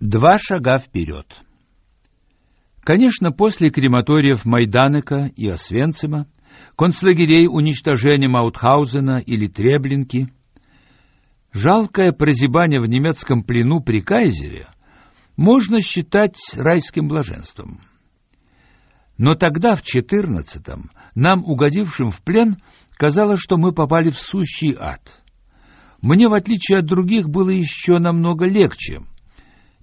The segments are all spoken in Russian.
Два шага вперед. Конечно, после крематориев Майданека и Освенцима, концлагерей уничтожения Маутхаузена или Треблинки, жалкое прозябание в немецком плену при кайзере можно считать райским блаженством. Но тогда, в четырнадцатом, нам, угодившим в плен, казалось, что мы попали в сущий ад. Мне, в отличие от других, было еще намного легче,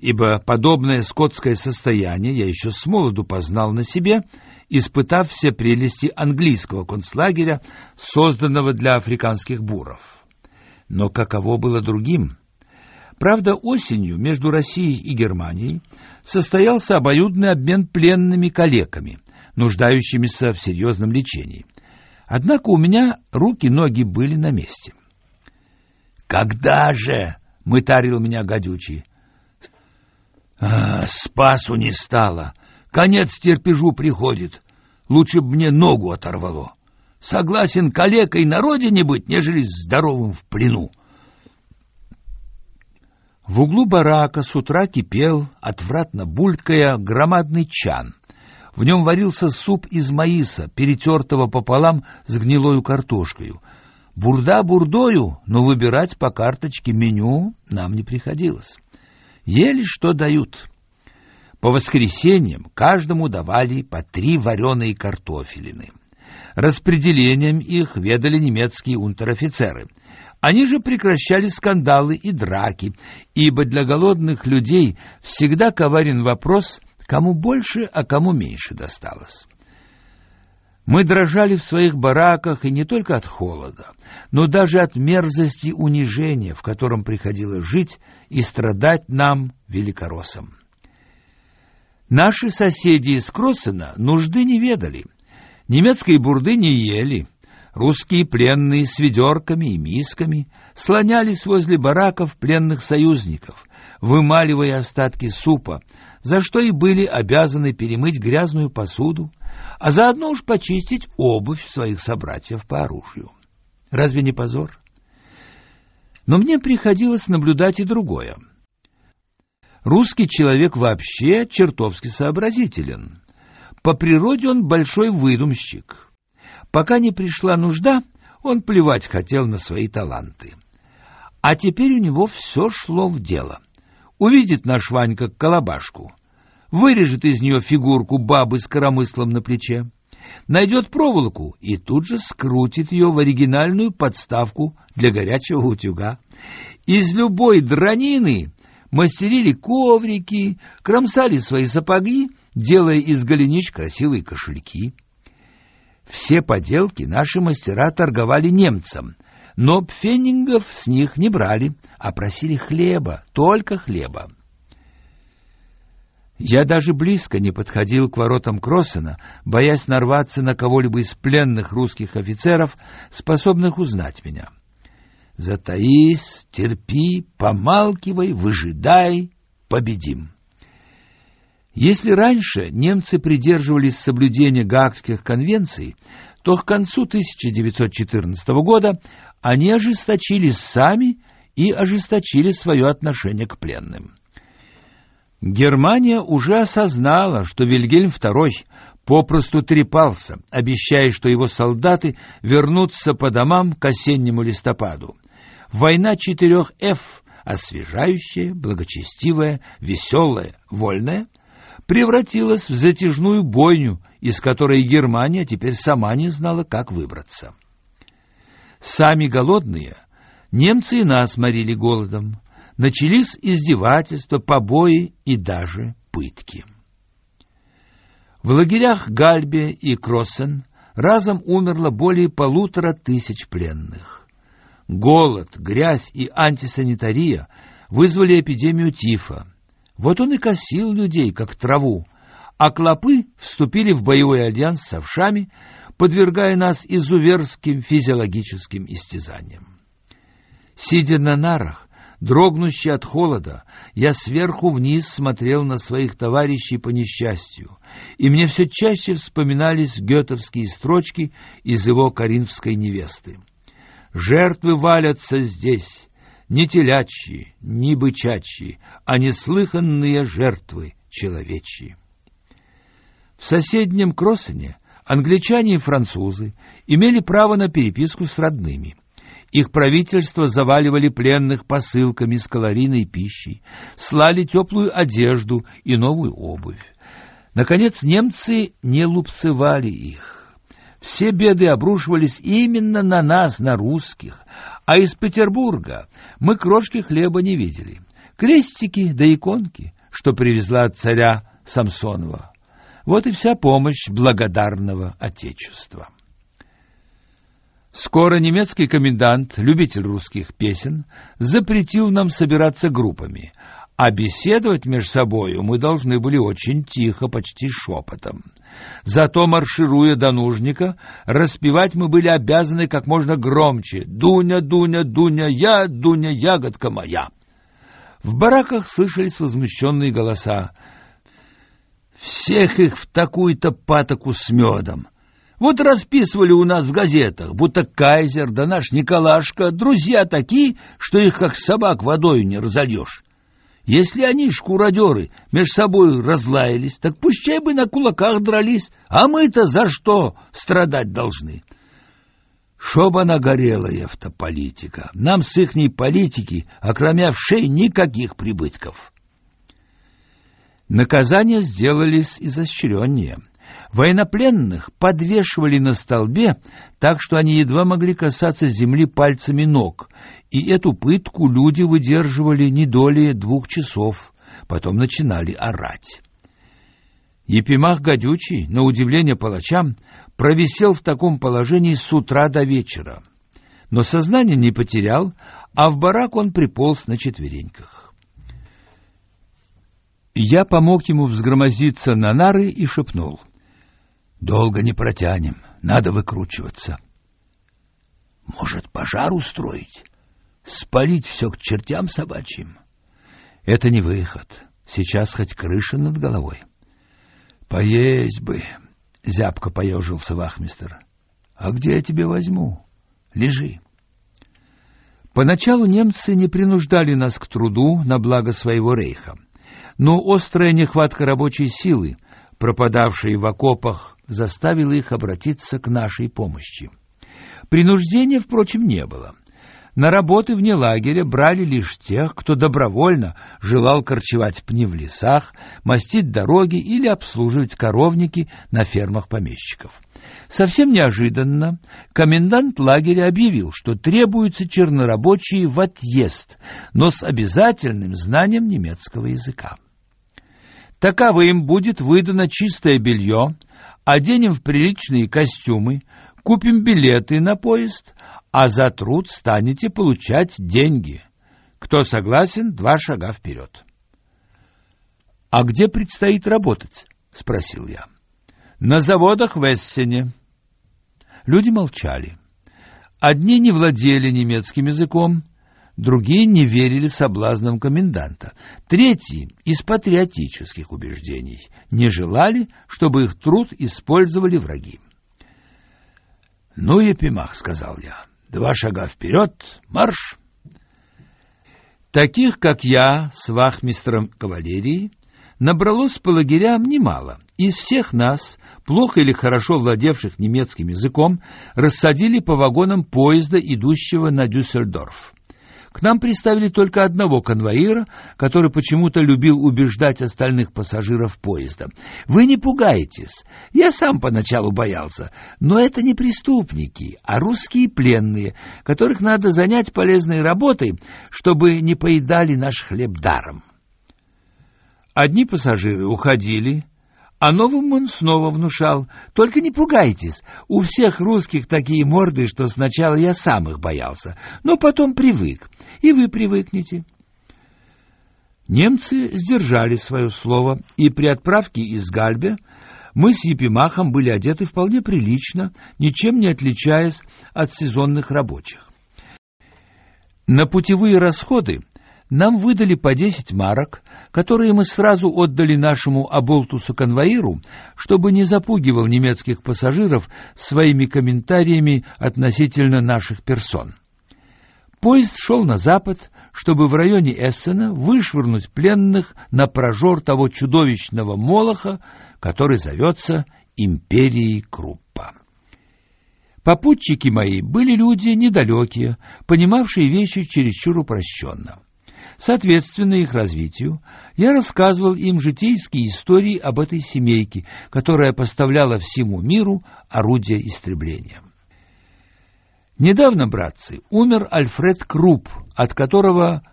ибо подобное скотское состояние я еще с молоду познал на себе, испытав все прелести английского концлагеря, созданного для африканских буров. Но каково было другим? Правда, осенью между Россией и Германией состоялся обоюдный обмен пленными калеками, нуждающимися в серьезном лечении. Однако у меня руки-ноги были на месте. «Когда же?» — мытарил меня гадючий. «А, спасу не стало. Конец терпежу приходит. Лучше б мне ногу оторвало. Согласен калекой на родине быть, нежели здоровым в плену». В углу барака с утра кипел, отвратно булькая, громадный чан — в нем варился суп из маиса, перетертого пополам с гнилою картошкой. Бурда бурдою, но выбирать по карточке меню нам не приходилось. Ели, что дают. По воскресеньям каждому давали по три вареные картофелины. Распределением их ведали немецкие унтер-офицеры. Они же прекращали скандалы и драки, ибо для голодных людей всегда коварен вопрос — кому больше, а кому меньше досталось. Мы дрожали в своих бараках и не только от холода, но даже от мерзости унижения, в котором приходилось жить и страдать нам, великороссам. Наши соседи из Кроссена нужды не ведали, немецкой бурды не ели, русские пленные с ведерками и мисками слонялись возле бараков пленных союзников, вымаливая остатки супа, за что и были обязаны перемыть грязную посуду, а заодно уж почистить обувь своих собратьев по оружию. Разве не позор? Но мне приходилось наблюдать и другое. Русский человек вообще чертовски сообразителен. По природе он большой выдумщик. Пока не пришла нужда, он плевать хотел на свои таланты. А теперь у него все шло в дело — Увидит наш Ванька колобашку, вырежет из нее фигурку бабы с коромыслом на плече, найдет проволоку и тут же скрутит ее в оригинальную подставку для горячего утюга. Из любой дранины мастерили коврики, кромсали свои сапоги, делая из голенищ красивые кошельки. Все поделки наши мастера торговали немцам, но пфеннингов с них не брали, а просили хлеба, только хлеба. Я даже близко не подходил к воротам Кроссена, боясь нарваться на кого-либо из пленных русских офицеров, способных узнать меня. Затаись, терпи, помалкивай, выжидай, победим. Если раньше немцы придерживались соблюдения Гаагских конвенций, то к концу 1914 года они ожесточились сами и ожесточили свое отношение к пленным. Германия уже осознала, что Вильгельм II попросту трепался, обещая, что его солдаты вернутся по домам к осеннему листопаду. Война четырех «Ф» — освежающая, благочестивая, веселая, вольная — превратилась в затяжную бойню, из которой Германия теперь сама не знала, как выбраться. Сами голодные, немцы и нас морили голодом. Начались издевательства, побои и даже пытки. В лагерях Гальбе и Кроссен разом умерло более полутора тысяч пленных. Голод, грязь и антисанитария вызвали эпидемию тифа. Вот он и косил людей, как траву, а клопы вступили в боевой альянс с овшами, подвергая нас изуверским физиологическим истязаниям. Сидя на нарах, дрогнущий от холода, я сверху вниз смотрел на своих товарищей по несчастью, и мне все чаще вспоминались гетовские строчки из его коринфской невесты. «Жертвы валятся здесь, не телячьи, не бычачьи, а неслыханные жертвы человечьи. В соседнем Кроссене англичане и французы имели право на переписку с родными. Их правительства заваливали пленных посылками с калорийной пищей, слали теплую одежду и новую обувь. Наконец, немцы не лупцевали их. Все беды обрушивались именно на нас, на русских, а из Петербурга мы крошки хлеба не видели. Крестики да иконки, что привезла от царя Самсонова. Вот и вся помощь благодарного Отечества. Скоро немецкий комендант, любитель русских песен, запретил нам собираться группами, а беседовать между собою мы должны были очень тихо, почти шепотом. Зато, маршируя до нужника, распевать мы были обязаны как можно громче «Дуня, Дуня, Дуня, я, Дуня, ягодка моя». В бараках слышались возмущенные голоса. «Всех их в такую-то патоку с медом!» Вот расписывали у нас в газетах, будто Кайзер да наш Николашка друзья такие, что их как собак водой не разольешь. Если они, шкуродеры, меж собой разлаялись, так пущай бы на кулаках дрались, а мы-то за что страдать должны? Чтоб она горела, эта политика. Нам с ихней политики, окромя вшей, никаких прибытков. Наказания сделались изощреннее. Военнопленных подвешивали на столбе, так что они едва могли касаться земли пальцами ног, и эту пытку люди выдерживали не долее двух часов, потом начинали орать. Епимах Гадючий, на удивление палачам, провисел в таком положении с утра до вечера. Но сознание не потерял, а в барак он приполз на четвереньках. Я помог ему взгромозиться на нары и шепнул. «Долго не протянем, надо выкручиваться». «Может, пожар устроить?» Спалить все к чертям собачьим — это не выход. Сейчас хоть крыша над головой. Поесть бы, — зябко поежился вахмистер. А где я тебе возьму? Лежи. Поначалу немцы не принуждали нас к труду на благо своего рейха. Но острая нехватка рабочей силы, пропадавшей в окопах, заставила их обратиться к нашей помощи. Принуждения, впрочем, не было. На работы вне лагеря брали лишь тех, кто добровольно желал корчевать пни в лесах, мастить дороги или обслуживать коровники на фермах помещиков. Совсем неожиданно комендант лагеря объявил, что требуются чернорабочие в отъезд, но с обязательным знанием немецкого языка. Таковым будет выдано чистое белье, оденем в приличные костюмы, купим билеты на поезд, а за труд станете получать деньги. Кто согласен, два шага вперед. — А где предстоит работать? — спросил я. — На заводах в Эссене. Люди молчали. Одни не владели немецким языком, другие не верили соблазнам коменданта, третьи из патриотических убеждений не желали, чтобы их труд использовали враги. «Ну, Епимах», — сказал я, — «два шага вперед, марш!» Таких, как я, с вахмистром кавалерии, набралось по лагерям немало. Из всех нас, плохо или хорошо владевших немецким языком, рассадили по вагонам поезда, идущего на Дюссельдорф. К нам приставили только одного конвоира, который почему-то любил убеждать остальных пассажиров поезда. Вы не пугайтесь. Я сам поначалу боялся, но это не преступники, а русские пленные, которых надо занять полезной работой, чтобы не поедали наш хлеб даром. Одни пассажиры уходили, а новым он снова внушал. Только не пугайтесь, у всех русских такие морды, что сначала я сам их боялся, но потом привык, и вы привыкнете. Немцы сдержали свое слово, и при отправке из Гальбе мы с Епимахом были одеты вполне прилично, ничем не отличаясь от сезонных рабочих. На путевые расходы нам выдали по десять марок, которые мы сразу отдали нашему оболтусу-конвоиру, чтобы не запугивал немецких пассажиров своими комментариями относительно наших персон. Поезд шел на запад, чтобы в районе Эссена вышвырнуть пленных на прожор того чудовищного молоха, который зовется империей Круппа. Попутчики мои были люди недалекие, понимавшие вещи чересчур упрощенно. Соответственно их развитию, я рассказывал им житейские истории об этой семейке, которая поставляла всему миру орудия истребления. Недавно, братцы, умер Альфред Круп, от которого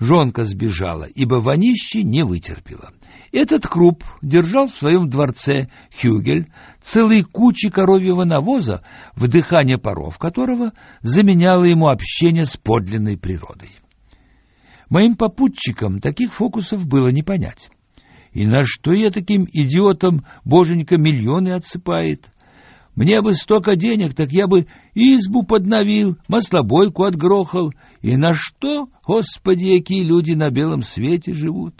жонка сбежала, ибо вонище не вытерпела. Этот Круп держал в своем дворце Хюгель целые кучи коровьего навоза, вдыхание паров которого заменяло ему общение с подлинной природой. Моим попутчикам таких фокусов было не понять. И на что я таким идиотом боженька миллионы отсыпает? Мне бы столько денег, так я бы избу подновил, маслобойку отгрохал. И на что, господи, какие люди на белом свете живут?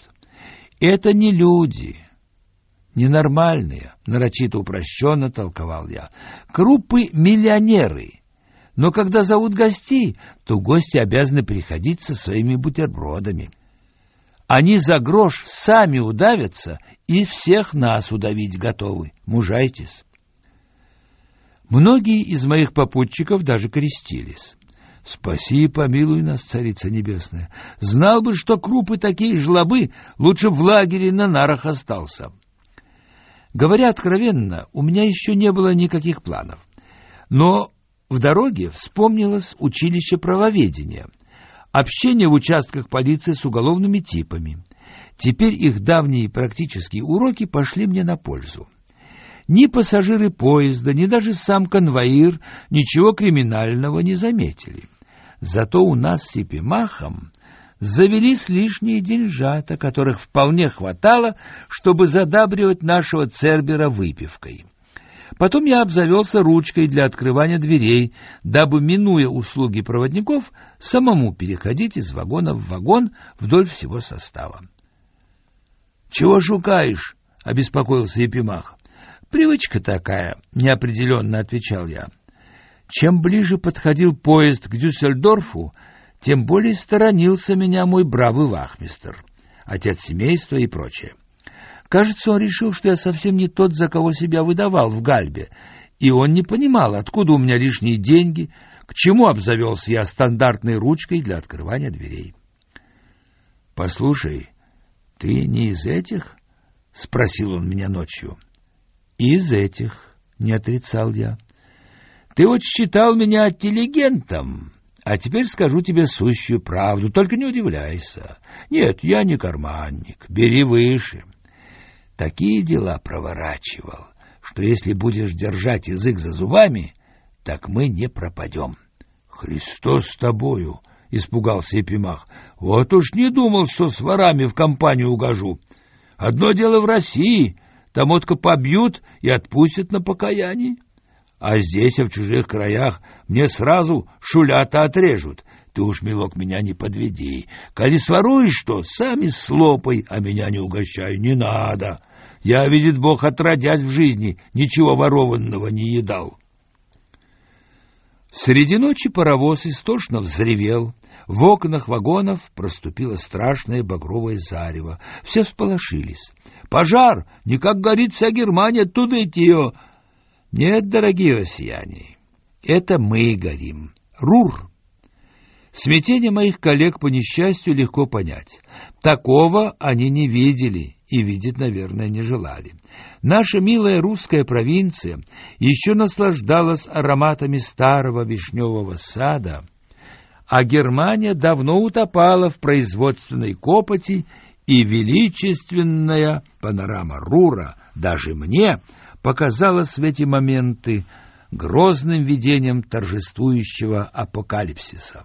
Это не люди, ненормальные, нарочито упрощенно толковал я. Крупы миллионеры. Но когда зовут гостей, то гости обязаны приходить со своими бутербродами. Они за грош сами удавятся и всех нас удавить готовы. Мужайтесь. Многие из моих попутчиков даже крестились. Спаси и помилуй нас, Царица Небесная. Знал бы, что крупы такие жлобы, лучше в лагере на нарах остался. Говоря откровенно, у меня еще не было никаких планов. Но в дороге вспомнилось училище правоведения, общение в участках полиции с уголовными типами. Теперь их давние практические уроки пошли мне на пользу. Ни пассажиры поезда, ни даже сам конвоир ничего криминального не заметили. Зато у нас с Сипимахом завелись лишние деньжата, которых вполне хватало, чтобы задабривать нашего Цербера выпивкой. Потом я обзавелся ручкой для открывания дверей, дабы, минуя услуги проводников, самому переходить из вагона в вагон вдоль всего состава. — Чего шукаешь? — обеспокоился Епимах. Привычка такая, неопределенно отвечал я. Чем ближе подходил поезд к Дюссельдорфу, тем более сторонился меня мой бравый вахмистр, отец семейства и прочее. Кажется, он решил, что я совсем не тот, за кого себя выдавал в Гальбе, и он не понимал, откуда у меня лишние деньги, к чему обзавелся я стандартной ручкой для открывания дверей. — Послушай, ты не из этих? — спросил он меня ночью. — из этих, не отрицал я. Ты вот считал меня интеллигентом, а теперь скажу тебе сущую правду, только не удивляйся. Нет, я не карманник, бери выше. Такие дела проворачивал, что если будешь держать язык за зубами, так мы не пропадем. Христос с тобою, испугался Епимах. Вот уж не думал, что с ворами в компанию угожу. Одно дело в России, Тамотка побьют и отпустят на покаяние. А здесь, а в чужих краях, мне сразу шулята отрежут. Ты уж, милок, меня не подведи. Коли своруешь что, сами слопай, а меня не угощай, не надо. Я, видит Бог, отродясь в жизни, ничего ворованного не едал. Среди ночи паровоз истошно взревел. В окнах вагонов проступило страшное багровое зарево. Все всполошились. «Пожар! Никак горит вся Германия, туда идти ее!» «Нет, дорогие россияне, это мы горим. Рур!» Смятение моих коллег по несчастью легко понять. Такого они не видели и видеть, наверное, не желали. Наша милая русская провинция еще наслаждалась ароматами старого вишневого сада, а Германия давно утопала в производственной копоти, и величественная панорама Рура даже мне показалась в эти моменты грозным видением торжествующего апокалипсиса.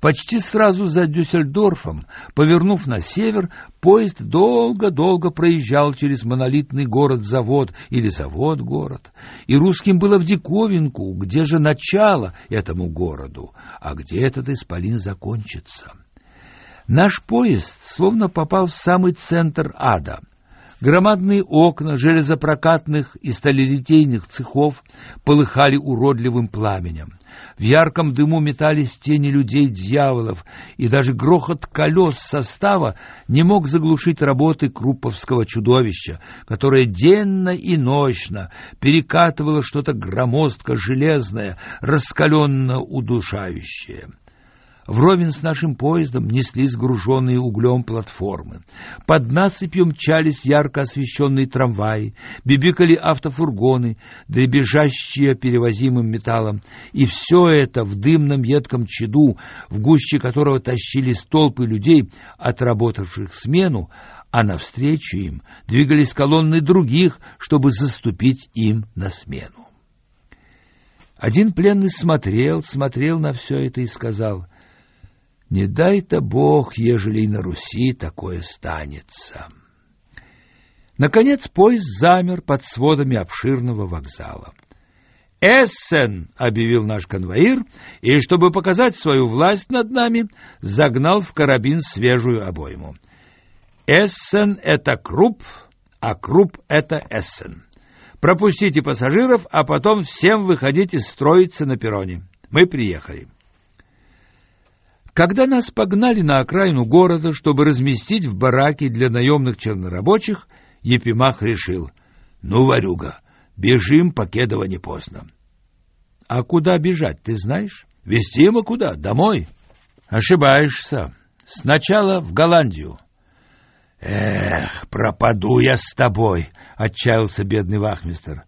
Почти сразу за Дюссельдорфом, повернув на север, поезд долго-долго проезжал через монолитный город-завод или завод-город. И русским было в диковинку, где же начало этому городу, а где этот исполин закончится. Наш поезд словно попал в самый центр ада. Громадные окна железопрокатных и сталелитейных цехов полыхали уродливым пламенем. В ярком дыму метались тени людей-дьяволов, и даже грохот колес состава не мог заглушить работы круповского чудовища, которое денно и ночно перекатывало что-то громоздко железное, раскаленно удушающее. Вровень с нашим поездом неслись груженные углем платформы. Под насыпью мчались ярко освещенные трамваи, бибикали автофургоны, дребезжащие перевозимым металлом. И все это в дымном едком чаду, в гуще которого тащились толпы людей, отработавших смену, а навстречу им двигались колонны других, чтобы заступить им на смену. Один пленный смотрел, смотрел на все это и сказал — не дай-то Бог, ежели и на Руси такое станется. Наконец поезд замер под сводами обширного вокзала. «Эссен!» — объявил наш конвоир, и, чтобы показать свою власть над нами, загнал в карабин свежую обойму. «Эссен — это Круп, а Круп — это Эссен. Пропустите пассажиров, а потом всем выходите строиться на перроне. Мы приехали». Когда нас погнали на окраину города, чтобы разместить в бараке для наемных чернорабочих, Епимах решил, ну, Варюга, бежим, покедово не поздно. А куда бежать, ты знаешь? Вести ему куда? Домой? Ошибаешься. Сначала в Голландию. Эх, пропаду я с тобой, отчаялся бедный вахмистр.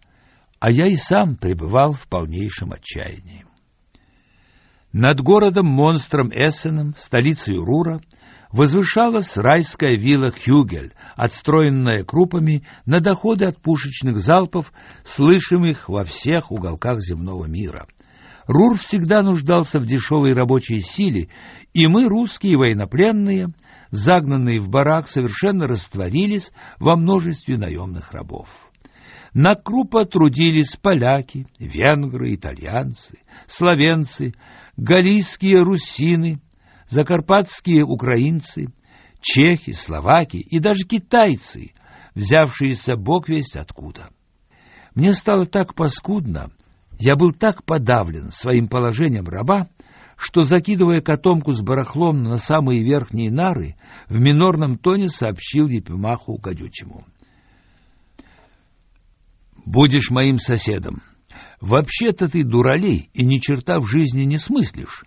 А я и сам пребывал в полнейшем отчаянии. Над городом-монстром Эссеном, столицей Рура, возвышалась райская вилла Хюгель, отстроенная крупами на доходы от пушечных залпов, слышимых во всех уголках земного мира. Рур всегда нуждался в дешевой рабочей силе, и мы, русские военнопленные, загнанные в барак, совершенно растворились во множестве наемных рабов. На крупа трудились поляки, венгры, итальянцы, словенцы, галийские русины, закарпатские украинцы, чехи, словаки и даже китайцы, взявшиеся бог весть откуда. Мне стало так паскудно, я был так подавлен своим положением раба, что, закидывая котомку с барахлом на самые верхние нары, в минорном тоне сообщил Епимаху Гадючему. «Будешь моим соседом. Вообще-то ты дуралей и ни черта в жизни не смыслишь.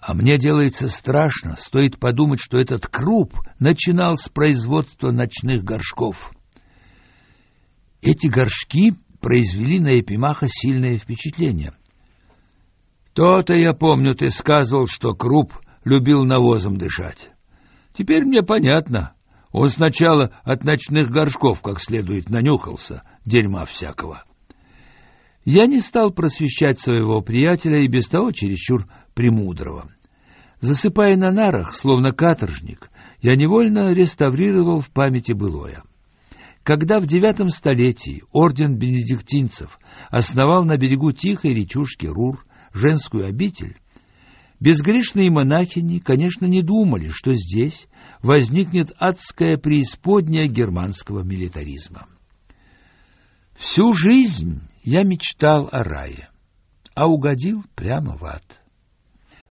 А мне делается страшно, стоит подумать, что этот круп начинал с производства ночных горшков. Эти горшки произвели на Епимаха сильное впечатление. То-то я помню, ты сказывал, что круп любил навозом дышать. Теперь мне понятно. Он сначала от ночных горшков как следует нанюхался, дерьма всякого. Я не стал просвещать своего приятеля и без того чересчур премудрого. Засыпая на нарах, словно каторжник, я невольно реставрировал в памяти былое. Когда в девятом столетии орден бенедиктинцев основал на берегу тихой речушки Рур женскую обитель, безгрешные монахини, конечно, не думали, что здесь возникнет адская преисподняя германского милитаризма. Всю жизнь я мечтал о рае, а угодил прямо в ад.